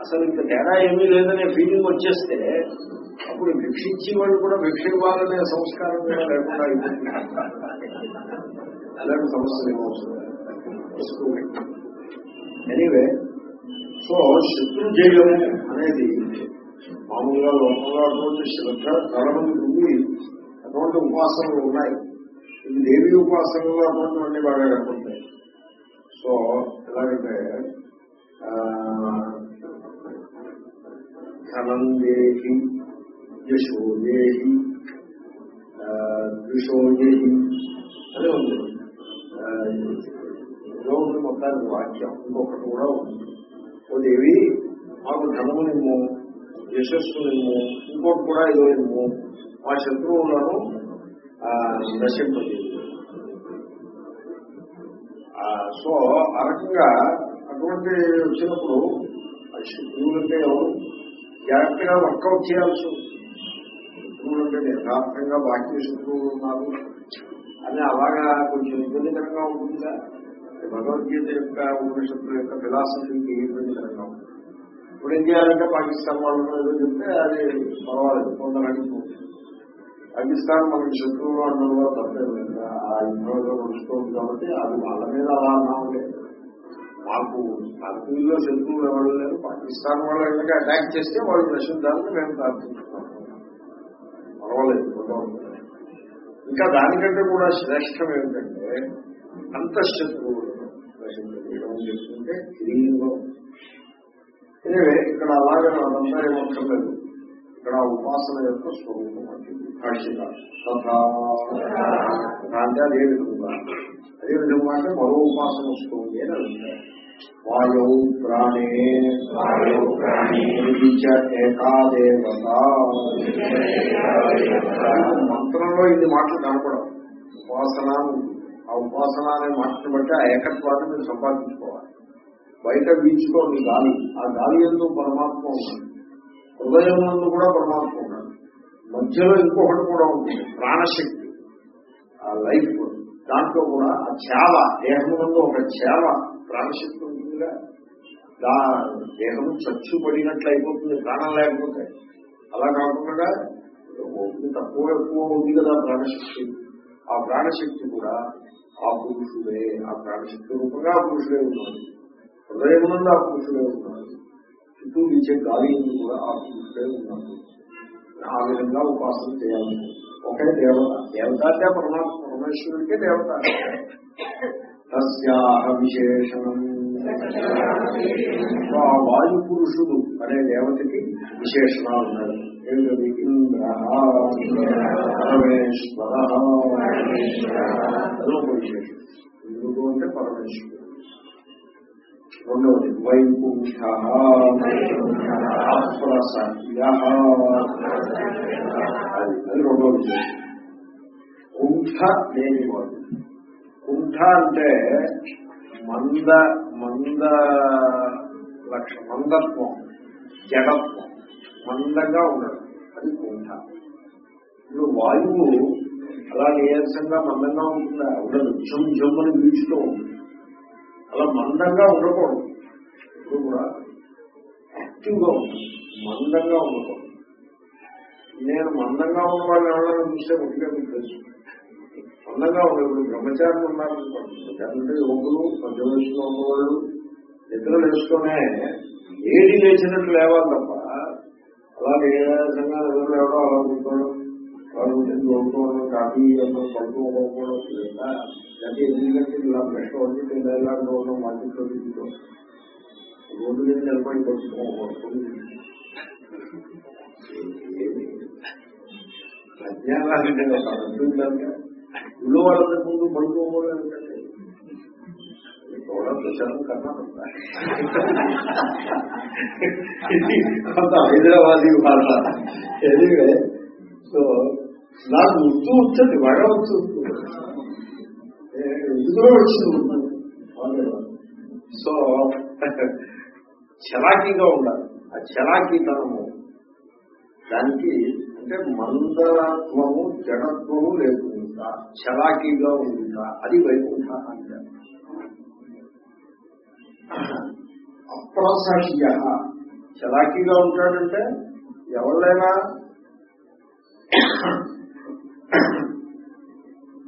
అసలు ఇంత తేడా ఏమీ లేదనే ఫీలింగ్ వచ్చేస్తే అప్పుడు భిక్షించి వాళ్ళు కూడా భిక్ష ఇవ్వాలనే సంస్కారం లేకుండా అయిపోతుంది. అలాంటి సమస్యలు ఏమవుతుంది ఎనీవే సో శత్రు జయము అనేది మామూలుగా లోకంలో అటువంటి శ్రద్ధ చాలా మంది ఉంది. అటువంటి ఉపాసనలు ఉన్నాయి. ఇది దేవి ఉపాసనలు అటువంటివన్నీ బాగా కనుకుంటాయి సో ఎలాగంటే ఆ, ధనం దేహి యశో దేహి ద్విషో దేహి అదే ఉంది. ఏదో ఉంది మొత్తానికి వాక్యం ఇంకొకటి కూడా ఉంది ఓ దేవి మాకు ధనము నిమ్ము యశస్సు నిమ్ము ఇంకోటి కూడా ఏదో నిమ్ము మా శత్రువులను ఆ, నశింపజేయు సో ఆ రకంగా అటువంటి వచ్చినప్పుడు శత్రువులంటే ఎవరు? జాగ్రత్తగా వర్కౌట్ చేయాల్సి ఉంటుంది శత్రువులంటే యథార్థంగా బాహ్య శత్రువులు ఉన్నారు. అని అలాగా కొంచెం ఇబ్బందికరంగా ఉంటుందా భగవద్గీత యొక్క ఉపనిషత్తుల యొక్క ఫిలాసఫీకి ఇబ్బందికరంగా ఉంటుంది ఇప్పుడు ఏం చేయాలంటే పాకిస్తాన్ వాళ్ళు ఏదో చెప్తే అది పర్వాలేదు కొందరికి పాకిస్తాన్ మనకి శత్రువులు అనడంలో తప్పేం లేదు. ఆ యుద్ధంలో నడుస్తుంది కాబట్టి అది వాళ్ళ మీద అలా అన్నామంటే మాకు భారతీయుల్లో శత్రువులు ఎవరు లేరు. పాకిస్తాన్ వాళ్ళు కనుక అటాక్ చేస్తే వాళ్ళు నశించాలని మేము ప్రార్థించుకుంటాం పర్వాలేదు కొంతమంది. ఇంకా దానికంటే కూడా శ్రేష్టం ఏమిటంటే అంతఃశత్రువులు నశించడం చెప్తుంటే క్లీన్గా ఎనివే ఇక్కడ అలాగే అదంతా ఏమక్కర్లేదు ఇక్కడ ఉపాసన యొక్క స్వరూపం అంటే భాష్యత అంటే అదే విధంగా. అదే విధంగా అంటే మరో ఉపాసన వస్తుంది అని అంటారు వాయౌ ప్రాణే. ఏకాదేవత. మంత్రంలో ఇన్ని మాటలు కనపడం ఉపాసన ఆ ఉపాసన అనే మాటను బట్టి ఆ ఏకత్వాన్ని మీరు సంపాదించుకోవాలి. బయట వీచుకోండి గాలి ఆ గాలి ఎందు పరమాత్మ ఉన్నాడు. హృదయం నందు కూడా పరమాత్మ ఉన్నాడు. మధ్యలో ఇంకొకటి కూడా ఉంటుంది ప్రాణశక్తి. ఆ లైఫ్ దాంట్లో కూడా ఆ చేవ దేహం ఒక చేవ ప్రాణశక్తి ఉంటుందిగా. దా దేహం చచ్చు పడినట్లు అయిపోతుంది ప్రాణం లేకపోతే. అలా కాకుండా ఓపిక తక్కువ ఎక్కువ ఉంది కదా ప్రాణశక్తి. ఆ ప్రాణశక్తి కూడా ఆ పురుషుడే ఆ ప్రాణశక్తి రూపంగా ఆ పురుషుడే ఉన్నాడు హృదయం నుండి ఆ పురుషుడే ఉన్నాడు చుట్టూ ఇచ్చే గాలి కూడా ఆ పురుషుడే ఉన్నాడు ఆ విధంగా ఉపాసన చేయాలి. ఒకే దేవత. దేవత అంటే పరమాత్మ పరమేశ్వరుడికే దేవత. తస్యాహ విశేషణం. ఆ వాయు పురుషుడు అనే దేవతకి విశేషణాలు ఉన్నాయి పరమేశ్వర అదొక అంటే పరమేశ్వరుడు రెండవది వైకుంఠ అది అది రెండవ విశేషం కుంఠ లేనివాడు కుంఠ అంటే మంద మంద లక్ష మందత్వం జడత్వం మందంగా ఉండడం అది కుంఠ ఇప్పుడు వాయువు అలా నీరసంగా మందంగా ఉంటుందా? ఉండదు. జమ్ జమ్ముని వీచుతూ ఉంటుంది అలా మందంగా ఉండకూడదు. ఇప్పుడు కూడా యాక్టివ్గా ఉంటుంది మందంగా ఉండకూడదు. నేను మందంగా ఉన్న వాళ్ళు ఎవరైనా చూస్తే ముఖ్యంగా మీకు తెలుసు. మందంగా ఉండే బ్రహ్మచారులు ఉన్నారు అంటే యువకులు మధ్య వయసులో ఉన్నవాళ్ళు. నిద్రలు వేసుకునే ఏది లేచినట్టు లేవాలి తప్ప అలా నీరసంగా నిద్ర లేవడం అలా కూర్చోవడం వాళ్ళు చదువుకోవడం కాఫీ అన్నం పడుకోకపోవడం లేదా లేకపోతే ఎనిమిది గంటలు ఇలా ప్రశ్న వచ్చి ఇలా ఉండడం వాటితో తీసుకోవడం రోడ్డు మీద నిలబడి పడుకోకూడదు అజ్ఞానాన్ని ఒక వాళ్ళ ముందు పడుకోకూడదు హైదరాబాదీ భాష ఎనివే సో నాకు ఉత్తు వచ్చండి బాగా వచ్చు ఎందులో వచ్చింది సో చలాకీగా ఉండాలి ఆ చలాకీతనము దానికి అంటే మందత్వము జడత్వము లేకుండా చలాకీగా ఉందా అది వైకుంఠ అంటారు అప్రసహ్య చలాకీగా ఉంటాడంటే ఎవరైనా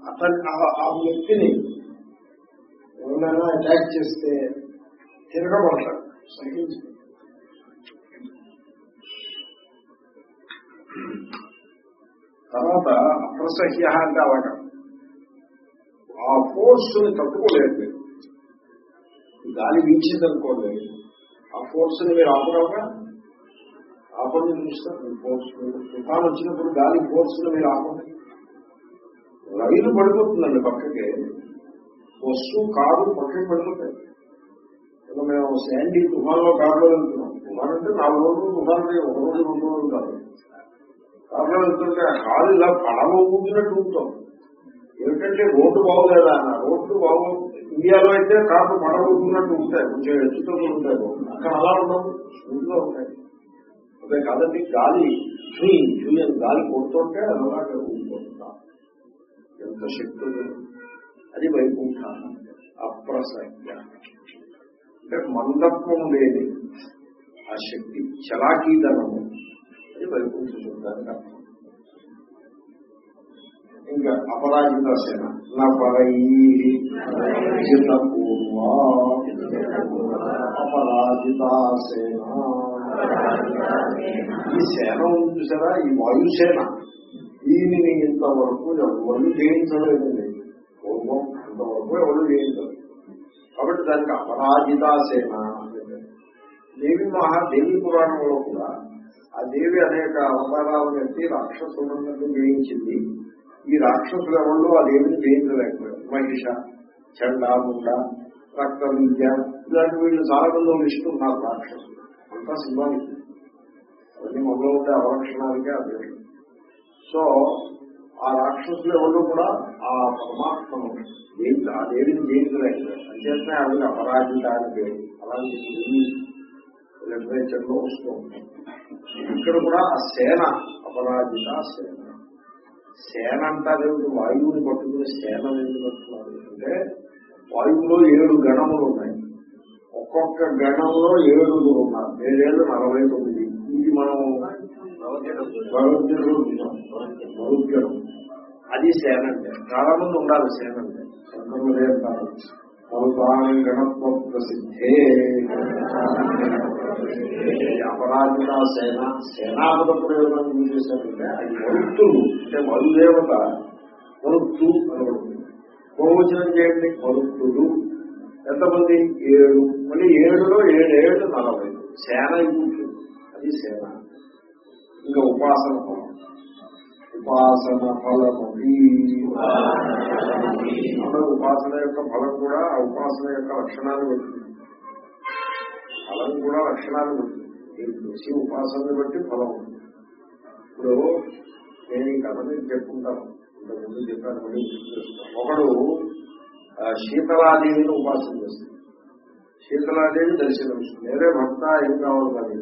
అతని ఆ వ్యక్తిని ఎవరైనా అటాక్ చేస్తే తిరగబడతాడు సహించి తర్వాత అప్రసహ్య అంటే అలాగా. ఆ ఫోర్స్ని తట్టుకోలేదు గాలి వీచిందనుకోండి ఆ ఫోర్స్ని మీరు ఆపరాగా ఆపండి చూస్తారు ఫోర్స్ తుఫాన్ వచ్చినప్పుడు గాలి ఫోర్స్ని మీరు ఆపండి రైలు పడిపోతుందండి పక్కకి. వస్తువు కారు పక్కకి పడిపోతాయి. ఇలా మేము శాండీ తుఫాన్లో కారులో వెళ్తున్నాం. తుఫాన్ అంటే నాలుగు రోజులు తుఫాన్ ఒక రోజు రెండు రోజులు కాదు కారులో వెళ్తుంటే ఆ కారు ఇలా పడవ ఊపినట్టు ఉంటాం ఏమిటంటే రోడ్డు బాగోలేదా? అన్న రోడ్డు బాగోదు. ఇండియాలో అయితే కాపు పడవ ఉంటాయి. కొంచెం ఎత్తుతో ఉంటాయి. అక్కడ అలా ఉండవు. స్మూత్గా ఉంటాయి. అదే కాదండి గాలి ఫ్రీ ఫ్రీ గాలి కొడుతుంటే అలాగే ఊపిపోతుందా ఎంత శక్తి అది వైకుంఠ అప్రసంఖ్య అంటే మందత్వం లేని ఆ శక్తి చలాకీదనము. అది వైకుంఠ శబ్దానికి అర్థం. ఇంకా అపరాజిత సేన నా అపరాజిత సేన ఈ సేన ఉంది చూసారా? ఈ వాయుసేన దీనిని ఇంతవరకు ఎవరు జయించలేదండి. పూర్వం ఇంతవరకు ఎవరు జయించలేదు. కాబట్టి దానికి అపరాజిత సేన దేవి మహా దేవి పురాణంలో కూడా ఆ దేవి అనేక అవతారాలను ఎత్తి రాక్షసులను జయించింది. ఈ రాక్షసులు ఎవరో ఆ దేవిని జయించలేకపోయారు మహిష చండాముండ రక్త విద్య ఇలాంటి వీళ్ళు చాలా మంది లిస్టు ఉన్నారు రాక్షసులు. అంతా సింబాలిక్. అవన్నీ మొదలు ఉండే అవలక్షణాలకే అదే సో ఆ రాక్షసులు ఎవరు కూడా ఆ పరమాత్మను జయించ ఆ దేవిని జయించలేకపోయారు అంచేతనే ఆవిడ అపరాజిత అని పేరు అలాంటి లిటరేచర్లో వస్తూ ఉంటాయి ఇక్కడ కూడా ఆ సేన అపరాజిత సేన. సేన అంటారు వాయువుని పట్టుకుని సేన ఎందుకు పట్టుకున్నారు అంటే వాయువులో ఏడు గణములు ఉన్నాయి. ఒక్కొక్క గణంలో ఏడుగురు ఉన్నారు. ఏడేళ్ళు నలభై తొమ్మిది. ఇది మనం భగవద్గీతం అది సేన అంటే చాలా మంది ఉండాలి సేన అంటే సంకల్పదే అంటారు గణత్వ ప్రసిద్ధే అపరాజిత సేన సేనాపద ప్రయోగం ఏం చేశారంటే అది మరుతులు అంటే మరుదేవత మరుత్తు అనబడుతుంది బహువచనం చేయండి మరుత్తులు ఎంతమంది? ఏడు. మళ్ళీ ఏడులో ఏడేళ్ళు నలభై. సేన అయిపోతుంది అది సేన. ఇంకా ఉపాసన ఉపాసన ఫలము మన ఉపాసన యొక్క ఫలం కూడా ఆ ఉపాసన యొక్క లక్షణాలు పెడుతుంది. ఫలం కూడా లక్షణాలు పెడుతుంది. మీరు చేసే ఉపాసనని బట్టి ఫలం ఉంది. ఇప్పుడు నేను ఈ కథ మీకు చెప్పుకుంటాను. ఇంతకుముందు చెప్పాను మళ్ళీ ఒకడు శీతలాదేవిని ఉపాసన చేస్తుంది శీతలాదేవి దర్శనమిస్తుంది. నేరే భక్త ఏం కావాలి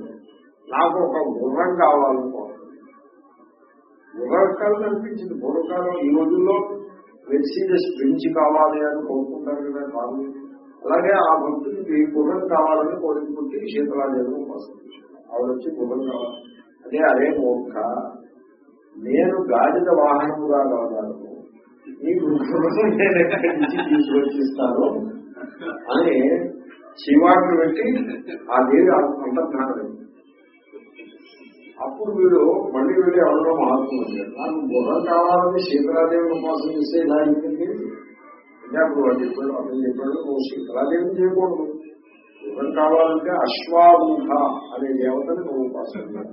నాకు ఒక గుర్రం కావాలనుకోవాలి గుర్రకాలు అనిపించింది బుర్రకాలం ఈ రోజుల్లో మెర్సీడెస్ బెంచ్ కావాలి అని కోరుకుంటారు కదా కాదు అలాగే ఆ భక్తుడికి గుర్రం కావాలని కోరుకుంటే శీతలాదేవిని ఉపాసన ఆవిడ వచ్చి గుర్రం కావాలి. అదే అదే మూర్ఖ నేను గాడిద వాహనముగా కావాలి నీకు తీసుకొచ్చిస్తాను అని శివాన్ని పెట్టి ఆ దేవి అంతర్ధానం అప్పుడు వీడు మళ్ళీ వెళ్ళి ఎవరో మారుతుంది నాకు గుర్రం కావాలని శీతలాదేవిని ఉపాసన చేస్తే ఇలా అయింది అంటే అప్పుడు వాడు చెప్పాడు అతను చెప్పాడు నువ్వు శీతలాదేవిని చేయకూడదు. గుర్రం కావాలంటే అశ్వారూఢ అనే దేవతని నువ్వు ఉపాసన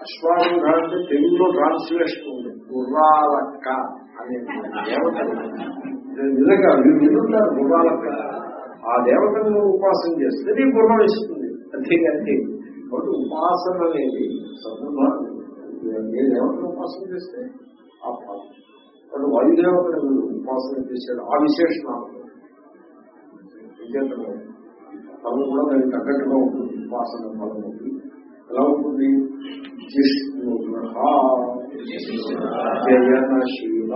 అశ్వారూఢ అంటే తెలుగులో ట్రాన్స్లేషన్ ఉంది. గుర్రాలక్క అనే దేవత. నిజంగా వీళ్ళు వినున్నారు గుర్రాలక్క. ఆ దేవతను నువ్వు ఉపాసన చేస్తే నీ గుర్రం ఇస్తుంది అంతేగాని కాబట్టి ఉపాసన అనేది దేవతను ఉపాసన చేస్తే ఆ ఫలం కాబట్టి వాయుదేవతను మీరు ఉపాసన చేశాడు ఆ విశేషణాలు విజేతలు ఫలం కూడా దానికి తగ్గట్టుగా ఉంటుంది. ఉపాసన ఫలం ఉంది. ఎలా ఉంటుంది? జిష్ణు జయనశీల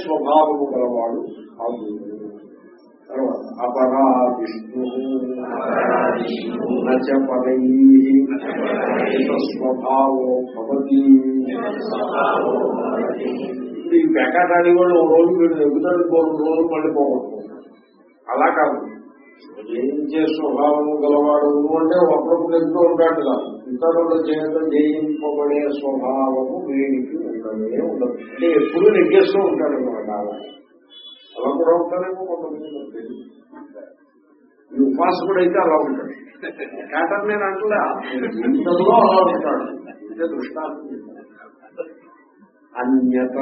స్వభావము గలవాడు ఆ గురువు. తర్వాత అపరా విష్ణు నచ పరై స్వభావో భవతి ఇప్పుడు ఈ పెకాటాడి వాడు ఓ రోజు వీడు ఎగుతాడు ఇంకో రెండు రోజులు మళ్ళీ పోగొట్టుకుంటాడు అలా కాదు. జయించే స్వభావము గలవాడు అంటే ఒకప్పుడు ఎంతో ఉంటాడు కాదు ఇతరుల చేత జయింపబడే స్వభావము వీడికి ఉండనే ఉండదు అంటే ఎప్పుడు నెగ్గేస్తూ ఉంటాడు అనమాట అలా కూడా ఉంటారేమో కొంతమంది తెలియదు. ఈ ఉపాసకుడు అయితే అలా ఉంటాడు. కాటన్ నేను అంటున్నా. జీవితంలో అలా ఉంటాడు. ఇదే దృష్టాంతం. అన్యత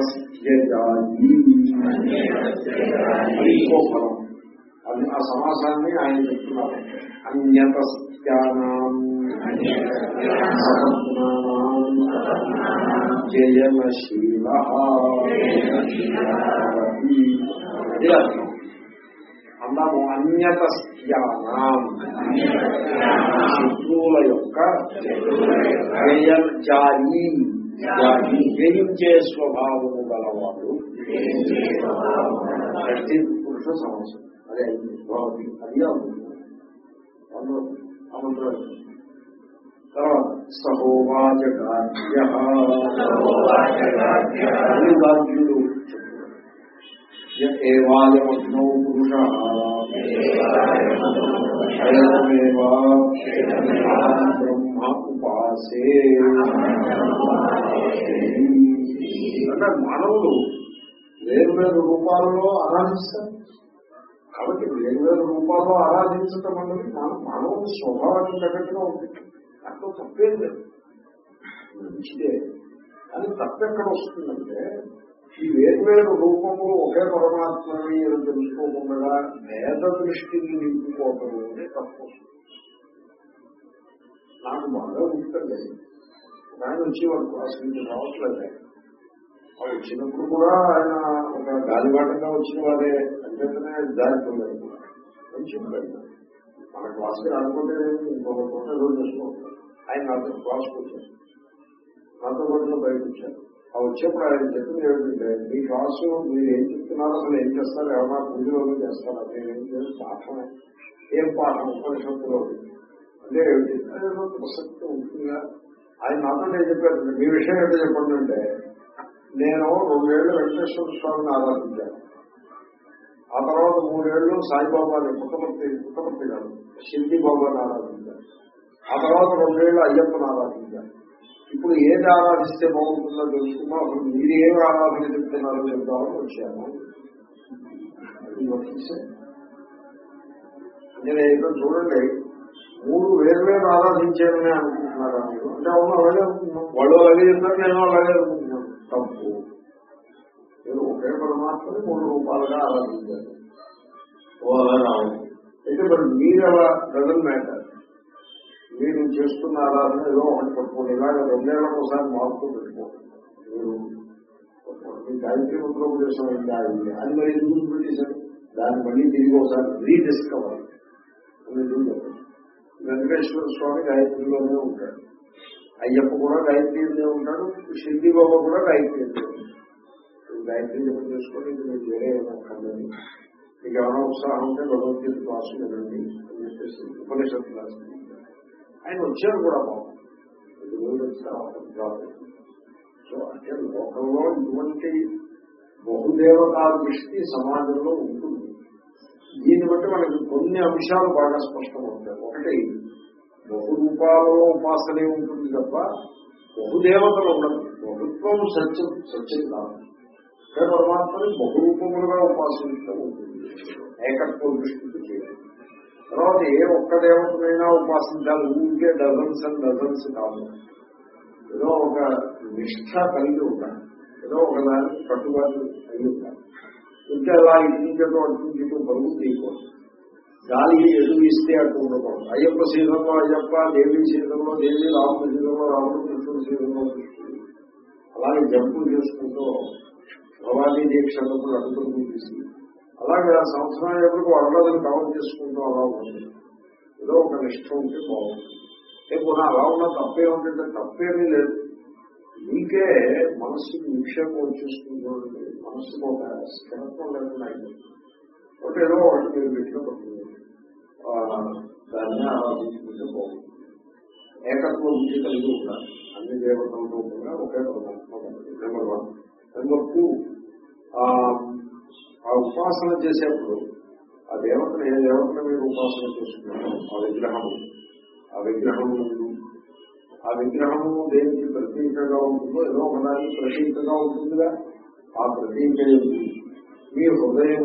అది ఆ సమాసాన్ని ఆయన చెప్తున్నారు. అన్యత జయనశీల అదే అర్థం అన్యత శత్రువుల యొక్క జయ- జయించే స్వభావము గలవాడు పురుష సమస్య అదే భవతి అది అవుతుంది అమంత్రం సహోవాచకార్యుడు ఏవాయమగ్నౌ పురుష. అయమేవా బ్రహ్మ ఉపాసే అంటే మానవులు వేరువేరు రూపాలలో ఆరాధిస్తారు. కాబట్టి వేరువేరు రూపాల్లో ఆరాధించటం అన్నది మన- మానవుని స్వభావానికి తగ్గట్టుగా ఉంటుంది. దాంట్లో తప్పేం లేదు. మంచిదే కానీ తప్పెక్కడ వస్తుందంటే ఈ వేర్వేరు రూపములు ఒకే పరమాత్మని అని తెలుసుకోకుండా భేద దృష్టిని నింపుకోవటం అనేది తప్పు నాకు బాగా ఉంటుంది ఒక ఆయన వచ్చేవాడు క్లాస్ నుంచి రావట్లేదు. వాళ్ళు వచ్చినప్పుడు కూడా ఆయన ఒక గాలివాటంగా వచ్చిన వాడే అంతేతనే దారిపోలేదు మంచి ఉండదు మన క్లాస్కి రాకపోతే ఇంకొక చోట రోజు చేసుకోవాలి ఆయన నాతో క్లాస్కి వచ్చారు నాతో పాటు బయట వచ్చారు ఆ వచ్చేప్పుడు ఆయన చెప్పింది ఏమిటంటే మీ క్లాసు మీరు ఏం చెప్తున్నారో అసలు ఏం చేస్తారు? ఏమన్నా పూజలో చేస్తారా? నేను ఏం చేయాలి పాఠమే. ఏం పాఠం? ఉపనిషత్తులో అంటే ఏమిటి? అదేదో ప్రసక్తి ఉంటుందిగా ఆయన నాతో నేను చెప్పారు మీ విషయం ఏంటో చెప్పండి అంటే నేను రెండేళ్ళు వెంకటేశ్వర స్వామిని ఆరాధించాను. ఆ తర్వాత మూడేళ్ళు సాయిబాబాని పుట్టపర్తి పుట్టపర్తి గారు. షిర్డి బాబాని ఆరాధించారు ఆ తర్వాత రెండేళ్ళు అయ్యప్పని ఆరాధించారు ఇప్పుడు ఏది ఆరాధిస్తే బాగుంటుందో తెలుసుకున్నా. అప్పుడు మీరు ఏమి ఆరాధన చెప్తున్నారు చెప్తామని వచ్చాను నేను ఏదో చూడండి. మూడు వేరు ఆరాధించారని అనుకుంటున్నారా మీరు? అంటే అవును అలాగే అనుకుంటున్నాం. వాళ్ళు అలాగే చెప్తారు నేను అలాగే అనుకుంటున్నాను. తప్పు. నేను ఒకే పరమాత్మని మూడు రూపాలుగా ఆరాధించాను. ఓ అలా రావాలి. అయితే మరి మీరు అలా డజన్ మ్యాటర్? మీరు చేస్తున్న ఆరాధన ఏదో ఒకటి పట్టుకోండి. ఇలాగ రెండేళ్ళకు ఒకసారి మార్పు పెట్టుకోండి. మీరు మీ గాయత్రి మంత్రోపదేశం అయిందా అయింది అది మరి ఎందుకు పెట్టేశారు దాన్ని మళ్ళీ తిరిగి ఒకసారి రీడిస్కవర్ అని వెంకటేశ్వర స్వామి గాయత్రిలోనే ఉంటాడు. అయ్యప్ప కూడా గాయత్రిలోనే ఉంటాడు. షిర్డి బాబా కూడా గాయత్రిలోనే ఉంటాడు గాయత్రి జపం చేసుకొని ఇది మీరు వేరే ఏమక్కర్లేదు మీకు ఏమైనా ఉత్సాహం ఉంటే భగవద్గీత క్లాసు వినండి అని చెప్పేసి ఉపనిషత్ క్లాసు ఆయన వచ్చారు కూడా బాబు ఇది రాదు సో అంటే లోకంలో ఇటువంటి బహుదేవతా దృష్టి సమాజంలో ఉంటుంది. దీన్ని బట్టి మనకి కొన్ని అంశాలు బాగా స్పష్టమవుతాయి ఒకటి బహురూపాలలో ఉపాసనే ఉంటుంది తప్ప బహుదేవతలు ఉండదు బహుత్వం సత్యం సత్యం కాదు. అంటే పరమాత్మని బహురూపములుగా ఉపాసించడం ఉంటుంది. ఏకత్వ దృష్టికి చేయాలి తర్వాత ఏ ఒక్క దేవతనైనా ఉపాసించాలి. ఊరికే డజన్స్ అండ్ డజన్స్ కాదు. ఏదో ఒక నిష్ఠ కలిగి ఉంటాను ఏదో ఒకదానికి కట్టుబాటు అయి ఉంటాను ఇంకా అలా ఇంటించడం అటుంచడం బరువు తీయకూడదు. గాలి ఎటు ఇస్తే అటు ఉండకూడదు. అయ్యప్ప సీజన్లో అయ్యప్ప దేవి సీజన్లో దేవి రాముడు సీజన్లో రాముడు కృష్ణుడు సీజన్లో కృష్ణుడు. అలాగే జంపులు చేసుకుంటూ భవానీ దీక్షలకు అడుగుతుంది తీసి అలాగే ఆ సంవత్సరం ఎప్పుడు వరదలు కవర్ చేసుకుంటూ అలా ఉంటుంది ఏదో ఒక నిష్ట ఉంటే బాగుంటుంది. రేపు అలా ఉన్న తప్పే ఉంటుంటే తప్పేమీ లేదు. మీకే మనస్సుకి నిక్షేపం వచ్చేసుకుంటుంది మనస్సుకు ఒక స్థిరత్వం లేకుండా అయిపోతుంది. ఒకటి ఏదో ఒకటి మీరు పెట్టినప్పుడు దాన్ని ఆరాధించుకుంటే బాగుంటుంది. ఏకత్వం బుద్ధి కలిగి ఉండాలి. అన్ని దేవతలతో కూడా ఒకే పదార్థం నెంబర్ వన్. Number two. ఆ ఉపాసన చేసేప్పుడు ఆ దేవతను ఏ దేవతను మీరు ఉపాసన చేసుకున్నారు? ఆ విగ్రహము. ఆ విగ్రహము ఆ విగ్రహము దేనికి ప్రతీకగా ఉంటుందో ఏదో ఒకదానికి ప్రతీకగా ఉంటుందిగా? ఆ ప్రతీక ఏంటి మీ హృదయం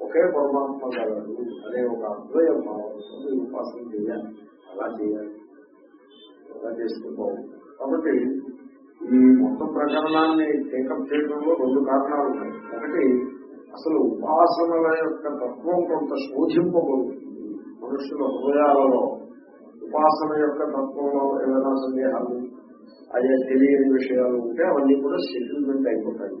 ఒకే పరమాత్మ కలదు అనే ఒక అద్వయ భావంతో మీరు ఉపాసన చేయాలి. అలా చేయాలి. అలా చేస్తే బాగుంటుంది. కాబట్టి ఈ మొత్తం ప్రకరణాన్ని టేకప్ చేయడంలో రెండు కారణాలు ఉన్నాయి. ఒకటి అసలు ఉపాసనల యొక్క తత్వం కొంత శోధింపబడుతుంది. మనుషుల హృదయాలలో ఉపాసన యొక్క తత్వంలో ఏమైనా సందేహాలు అదే తెలియని విషయాలు ఉంటే అవన్నీ కూడా సెటిల్మెంట్ అయిపోతాయి.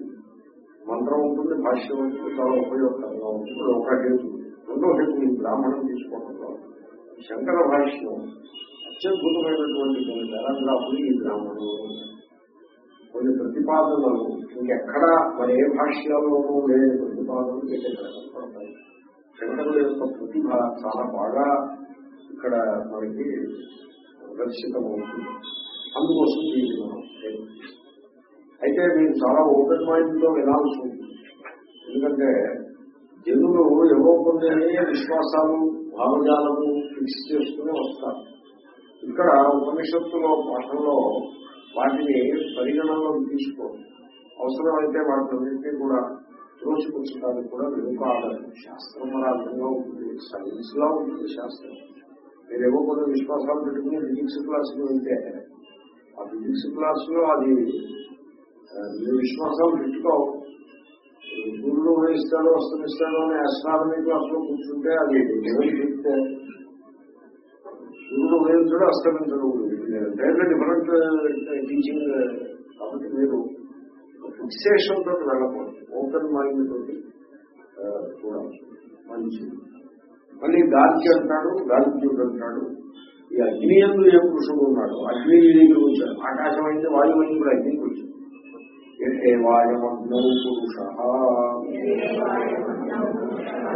మంత్రం ఉంటుంది భాష్యం ఉంటుంది చాలా ఉపయోగకరంగా ఉంటుంది. ఒక హేతు రెండో హేతు ఈ బ్రాహ్మణం తీసుకోవడంలో. శంకర భాష్యం అత్యద్భుతమైనటువంటి కొన్ని ఈ బ్రాహ్మణంలో కొన్ని ప్రతిపాదనలు ఇంకెక్కడా మరి ఏ భాష్యాల్లోనూ లేని ప్రతిపాదనలు ఇక్కడ కనపడతాయి శంకరుల యొక్క ప్రతిభ చాలా బాగా ఇక్కడ మనకి ప్రదర్శితమవుతుంది. అందుకోసం దీన్ని మనం అయితే మీరు చాలా ఓపెన్ మైండ్లో వినాల్సి ఉంటుంది. ఎందుకంటే జనులు ఏవో కొన్ని విశ్వాసాలు భావజాలము ఫిక్స్ చేసుకుని వస్తారు. ఇక్కడ ఉపనిషత్తులో పాఠంలో వాటిని పరిగణనలోకి తీసుకోండి అవసరమైతే వాటిని కూడా త్రోసిపుచ్చడానికి కూడా వెనుకాలని శాస్త్రం మన అర్థంగా ఉంటుంది. సైన్స్ లా ఉంటుంది శాస్త్రం. మీరేమో కొన్ని విశ్వాసాలు పెట్టుకుని ఫిజిక్స్ క్లాస్లో వెళ్తే ఆ ఫిజిక్స్ క్లాస్లో అది మీ విశ్వాసాలు పెట్టుకోవు. గురుడు వేయిస్తాడో అస్తమిస్తాడో అని అస్ట్రానమీ క్లాస్లో కూర్చుంటే అది ఎవరు చెప్తే సూర్యుడు ఉదయించడు అస్తమించడు డైరెక్ట్ డిఫరెంట్ టీచింగ్ కాబట్టి మీరు ఫిక్సేషన్ తోటి వెళ్ళకూడదు. ఓపెన్ మైండ్ తోటి చూడాలి మంచిది. మళ్ళీ గాలికి అంటాడు గాలికి అంటాడు. ఈ అగ్ని ఎందు ఏ పురుషుడు ఉన్నాడు అగ్ని వచ్చాడు. ఆకాశం అయితే వాయువు అయింది కూడా అగ్నికి వచ్చింది ఏ వాయమగ్నౌ పురుష?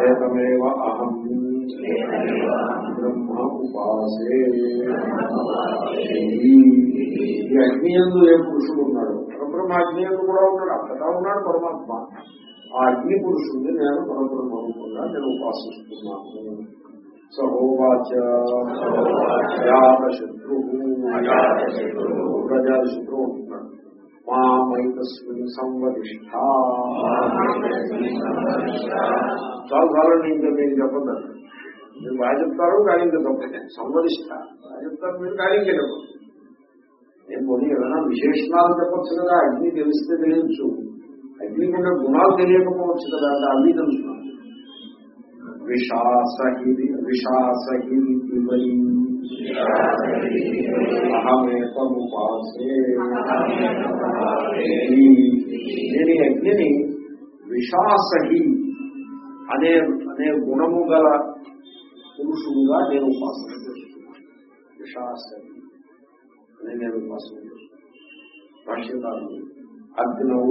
ఏతమేవ అహం బ్రహ్మ ఉపాసే ఈ అగ్ని ఎందు ఏ పురుషుడు ఉన్నాడు? పరబ్రహ్మ అగ్ని ఎందు కూడా ఉన్నాడు అంతటా ఉన్నాడు పరమాత్మ. ఆ అగ్ని పురుషుడిని నేను పరబ్రహ్మ రూపంగా నేను ఉపాసిస్తున్నాను. సహోవాచ. శత్రు ప్రజాల శత్రువు ఉంటున్నాడు మామైతస్మిన్ సంవరిష్ట చాలా ఇంకా మీరు చెప్పండి మీరు బాగా చెప్తారు కానీ ఇంకా తప్పదు సంవరిష్ట బాగా చెప్తారు మీరు కానీ ఇంకా నేను కొన్ని ఏదైనా విశేషణాలు చెప్పచ్చు కదా అగ్ని తెలిస్తే తెలియచ్చు అగ్ని ఉండే గుణాలు తెలియకపోవచ్చు కదా అంటే అన్ని తెలుసు. విషాసహిరి విషాసహిరి అహమేకముపాసే నేను అగ్నిని విషాసహి అనే అనే గుణము గల పురుషుడుగా నేను ఉపాసన చేస్తున్నాను. విషాసహి అని నేను ఉపాసన చేస్తున్నాను. భాష్యకారు అగ్నౌ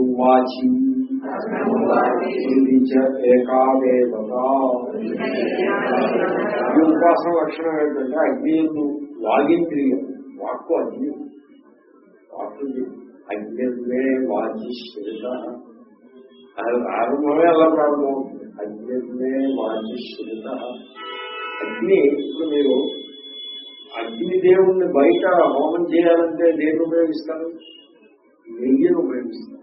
ఈ ఉపాసన లక్షణం ఏంటంటే అగ్ని ఎందు వాగింద్రియం వాక్కు అగ్ని. వాక్కు అగ్నిమే అది ప్రారంభమే అలా ప్రారంభం అగ్నిమే వాచిశ్రిత అగ్ని ఇప్పుడు మీరు అగ్నిదేవుణ్ణి బయట హోమం చేయాలంటే దేన్ని ఉపయోగిస్తారు? నెయ్యిని ఉపయోగిస్తారు.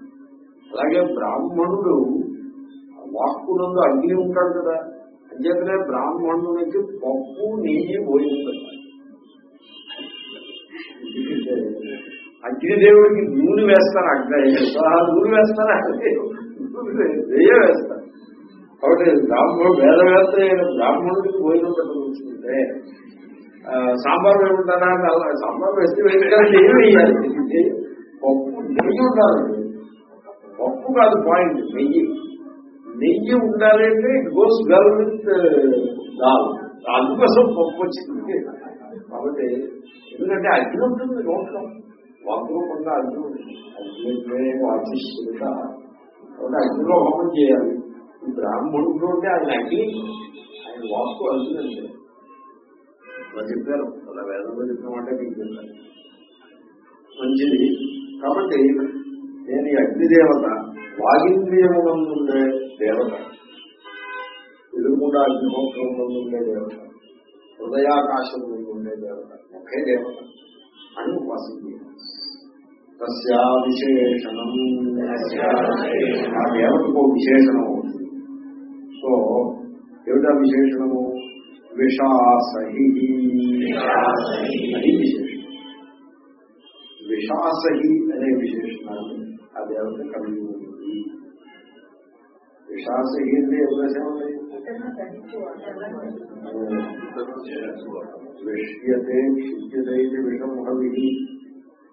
అలాగే బ్రాహ్మణుడు వాక్కునందు అగ్ని ఉంటాడు కదా అంచేతనే బ్రాహ్మణునికి పప్పు నెయ్యి పోయింది అగ్నిదేవుడికి నూనె వేస్తారు అగ్ని నూనె వేస్తారా వేయ వేస్తారు. కాబట్టి బ్రాహ్మణుడు వేదవేత్త అయిన బ్రాహ్మణుడికి భోజనం పెట్టవలసిందే సాంబార్ వేయమంటారా సాంబార్ వేస్తే వేయగా నెయ్యి వేయాలి పప్పు నెయ్యి ఉండాలండి పప్పు కాదు పాయింట్ నెయ్యి. నెయ్యి ఉండాలి అంటే it goes well with dal. అందుకోసం పప్పు వచ్చింది. కాబట్టి ఎందుకంటే అగ్ని ఉంటుంది నోట్లో వాగ్రూపంగా అగ్ని ఉంటుంది. అగ్ని వాచిస్తుంది కాబట్టి అగ్నిలో హోమం చేయాలి. ఈ బ్రాహ్మణుడు అంటే ఆయన అగ్ని ఆయన అగ్ని అంటే అలా చెప్పారు అలా వేదంలో చెప్పినమాట మీకు చెప్పారు మంచిది. కాబట్టి నేను ఈ అగ్నిదేవత వాగింద్రియమునందుండే దేవత. ఎదురుకుండా అగ్నిహోత్రమునందుండే దేవత. హృదయాకాశం ఉండే దేవత. ఒకే దేవత. అని ఉపాసింది తస్యా విశేషణం ఆ దేవతకు విశేషణం. సో ఏమిటా విశేషణము? విషాసహి అది విశేషం విషాసహి అనే విశేషణాన్ని ఆ దేవత కలిగి ఉంటుంది విషాసహి అంటే ఉద్దేశం విష్యతే క్షిప్యతే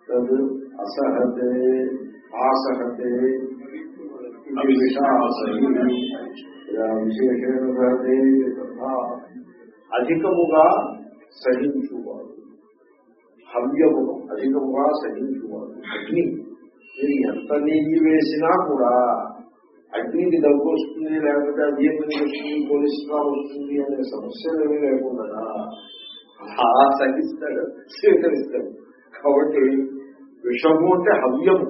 తద్ అసహతే ఆసహతే ఇది అధికముగా సహించువాడు. హవ్యమును అధికముగా సహించువాడు. అగ్ని. మీరు ఎంత నెయ్యి వేసినా కూడా అగ్నికి దగ్గు వస్తుంది లేకపోతే అజీర్ణం వస్తుంది కొలెస్ట్రాల్ వస్తుంది అనే సమస్యలు ఏమీ లేకుండా అలా సహిస్తాడు స్వీకరిస్తాడు. కాబట్టి విషము అంటే హవ్యము.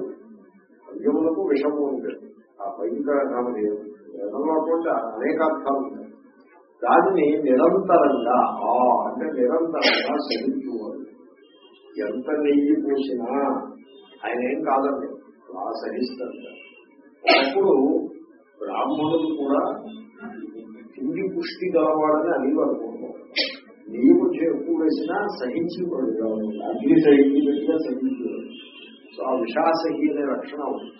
హవ్యములకు విషము ఉంటుంది ఆ పైక వేదంలో అటువంటి అనేక అర్థాలు ఉన్నాయి. దానిని నిరంతరంగా ఆ అంటే నిరంతరంగా సహించుకోవాలి ఎంత నెయ్యి పోసినా ఆయన ఏం కాదండి అలా సహిస్తారు అప్పుడు బ్రాహ్మణులు కూడా తిండి పుష్టి గలవాడని అది అనుకుంటారు. నెయ్యి కొంచెం ఎక్కువ వేసినా సహించి అగ్ని సహించినట్టుగా పెట్టినా సో ఆ విషాసహి అనే లక్షణం అగ్ని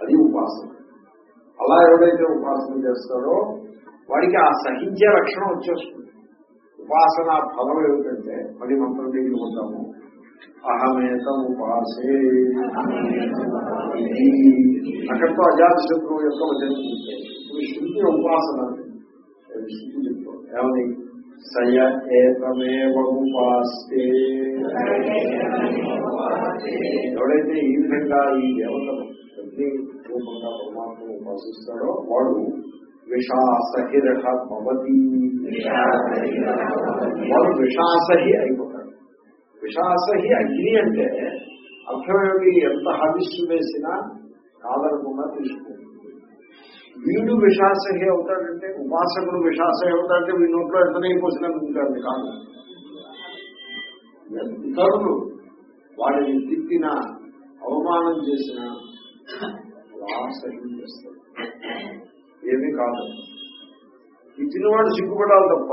అది ఉపాసన. అలా ఎవరైతే ఉపాసన చేస్తారో వాడికి ఆ సహించే లక్షణం వచ్చేస్తుంది. ఉపాసన ఫలం ఏమిటంటే పది మంత్రం దగ్గర ఉంటాము అహమేతం ఉపాసే. అక్కడితో అజాతశత్రువు యొక్క వచనం ఇప్పుడు ఉపాసన శృతి చెప్తాం. ఏమని? సయ ఏతమేవ ఉపాస్తే ఎవడైతే ఈ విధంగా ఈ దేవతను అగ్ని రూపంగా పరమాత్మను ఉపాసిస్తాడో వాడు విషాసహిరహ భవతి వాడు విషాసహి అయిపోతాడు. విషాసహి అగ్ని అంటే అర్థమేమి ఎంత హవిస్సు వేసినా కాదనకుండా తీసుకుంటుంది వీడు విషాసహి అవుతాడంటే ఉపాసకుడు విషాసహి అవుతాడంటే వీడి నోట్లో ఎంతనే పోసినా ఉంటాడు కాదు ఇతరులు వాడిని తిట్టిన అవమానం చేసిన అలా సహించేస్తారు ఏమీ కాదు. తిట్టిన వాడు సిగ్గుపడాలి తప్ప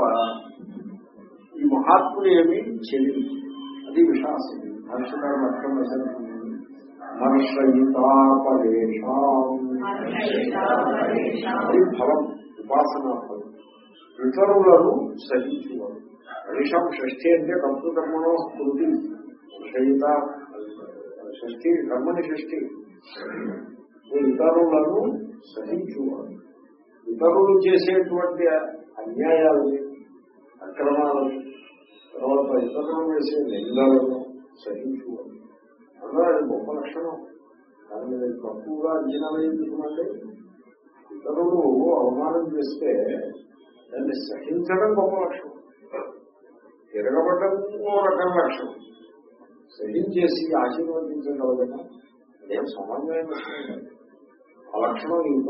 ఈ మహాత్ముడు ఏమి చెల్లి అది విషాసం భాషకారం అర్థం మర్షయితాపరేషాం అది ఫలం ఉపాసనా ఫలం. ఇతరులను సహించువాడు పరేషాం షష్ఠి అంటే కర్తృ కర్మణో స్మృతి షయిత షష్ఠి కర్మని షష్ఠి. ఇతరులను సహించువాడు ఇతరులు చేసేటువంటి అన్యాయాలని అక్రమాలను తర్వాత ఇతరులు వేసే నిందలను సహించుకోవాలి అందులో అది గొప్ప లక్షణం. దాని మీద తక్కువగా అంచనా ఇతరులు అవమానం చేస్తే దాన్ని సహించడం గొప్ప లక్షణం. తిరగబడ్డం ఓ రకం లక్షణం. సహించేసి ఆశీర్వదించగలగడం అదేం సమన్వయం లక్షణం ఆ లక్షణం ఈ